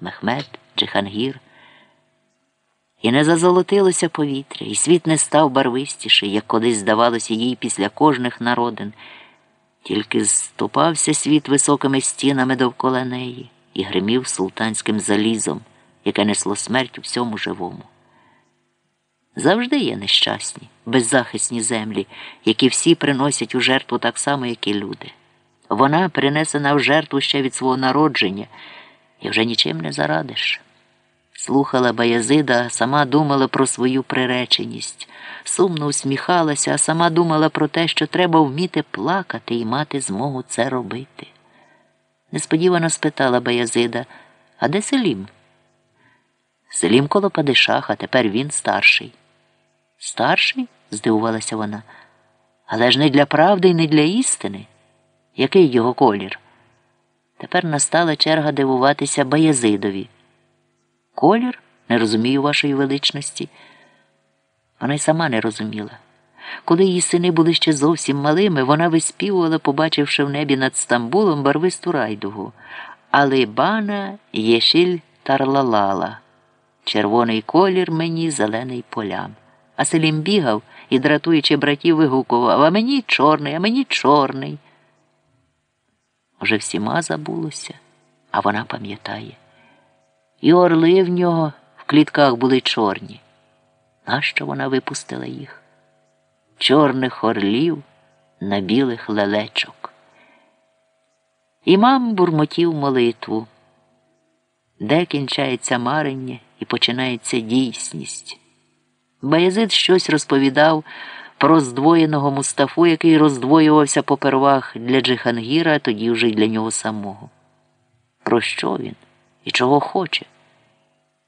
Мехмед, Джихангір. І не зазолотилося повітря, і світ не став барвистіший, як колись здавалося їй після кожних народин, тільки ступався світ високими стінами довкола неї і гримів султанським залізом, яке несло смерть у всьому живому. Завжди є нещасні, беззахисні землі, які всі приносять у жертву так само, як і люди. Вона принесена в жертву ще від свого народження, і вже нічим не зарадиш. Слухала Баязида, а сама думала про свою приреченість, сумно усміхалася, а сама думала про те, що треба вміти плакати і мати змогу це робити. Несподівано спитала Баязида, а де Селім? Селім коло Падишаха, тепер він старший. Старший? здивувалася вона. Але ж не для правди і не для істини. Який його колір? Тепер настала черга дивуватися Баязидові. Колір? Не розумію вашої величності. Вона й сама не розуміла. Коли її сини були ще зовсім малими, вона виспівувала, побачивши в небі над Стамбулом барвисту райдугу. Алибана єшіль тарлалала. Червоний колір мені, зелений полям. А Селім бігав і, дратуючи братів, вигукував А мені чорний, а мені чорний. Уже всіма забулося, а вона пам'ятає. І орли в нього в клітках були чорні. Нащо вона випустила їх? Чорних орлів на білих лелечок. Імам бурмотів молитву, де кінчається марення і починається дійсність. Баязид щось розповідав про здвоєного Мустафу, який роздвоювався попервах для Джихангіра, а тоді вже й для нього самого. Про що він і чого хоче?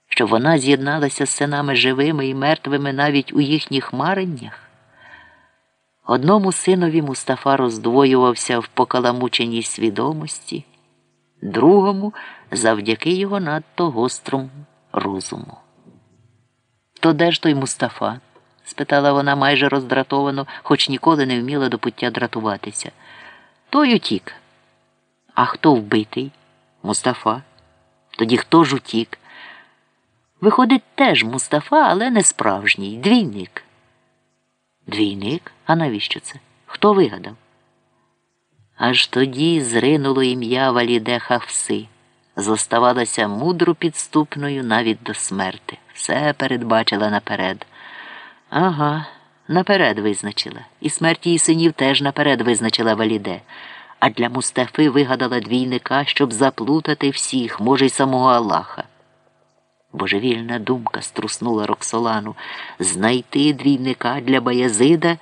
Щоб вона з'єдналася з синами живими і мертвими навіть у їхніх мареннях? Одному синові Мустафа роздвоювався в покаламученій свідомості, другому завдяки його надто гострому розуму. То де ж той Мустафа? Спитала вона майже роздратовано, хоч ніколи не вміла до пуття дратуватися. Той утік. А хто вбитий? Мустафа. Тоді хто ж утік? Виходить, теж Мустафа, але не справжній, двійник. Двійник? А навіщо це? Хто вигадав? Аж тоді зринуло ім'я Валіде Хавси. Зоставалася мудро підступною навіть до смерти. Все передбачила наперед. Ага, наперед визначила. І смерть її синів теж наперед визначила Валіде. А для Мустафи вигадала двійника, щоб заплутати всіх, може, й самого Аллаха. Божевільна думка струснула Роксолану знайти двійника для Баязида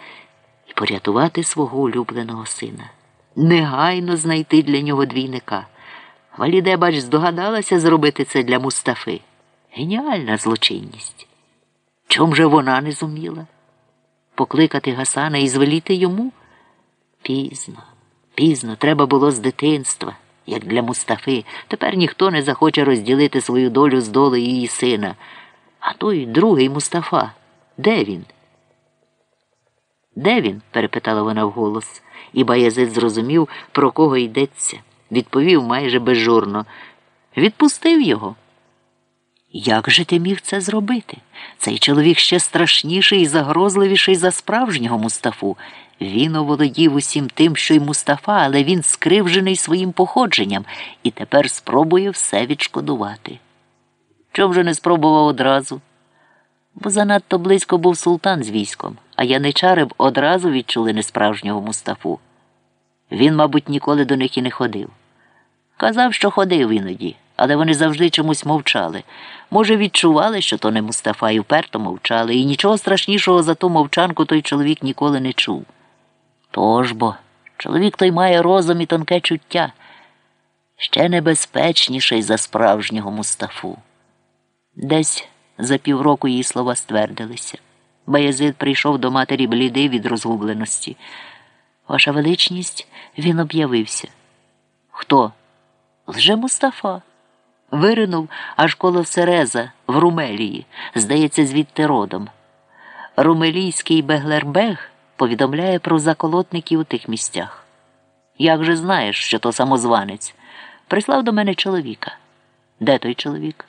і порятувати свого улюбленого сина. Негайно знайти для нього двійника. Валіде, бач, здогадалася зробити це для Мустафи. Геніальна злочинність. Чом же вона не зуміла? Покликати Гасана і звеліти йому? Пізно, пізно, треба було з дитинства, як для Мустафи. Тепер ніхто не захоче розділити свою долю з долею її сина. А той другий Мустафа. Де він? Де він? перепитала вона вголос, і Баязид зрозумів, про кого йдеться. Відповів майже безжурно. Відпустив його. Як же ти міг це зробити? Цей чоловік ще страшніший і загрозливіший за справжнього Мустафу. Він оволодів усім тим, що й Мустафа, але він скривжений своїм походженням і тепер спробує все відшкодувати. Чом же не спробував одразу? Бо занадто близько був султан з військом, а яничари б одразу відчули несправжнього Мустафу. Він, мабуть, ніколи до них і не ходив. Казав, що ходив іноді, але вони завжди чомусь мовчали. Може, відчували, що то не Мустафа, і вперто мовчали, і нічого страшнішого за ту мовчанку той чоловік ніколи не чув. Тож бо, чоловік той має розум і тонке чуття, ще небезпечніший за справжнього Мустафу. Десь за півроку її слова ствердилися. Баязид прийшов до матері блідий від розгубленості. Ваша величність, він об'явився. Хто? Лже Мустафа. Виринув аж коло Сереза в Румелії, здається, звідти родом. Румелійський Беглербег повідомляє про заколотників у тих місцях. Як же знаєш, що то самозванець? Прислав до мене чоловіка. Де той чоловік?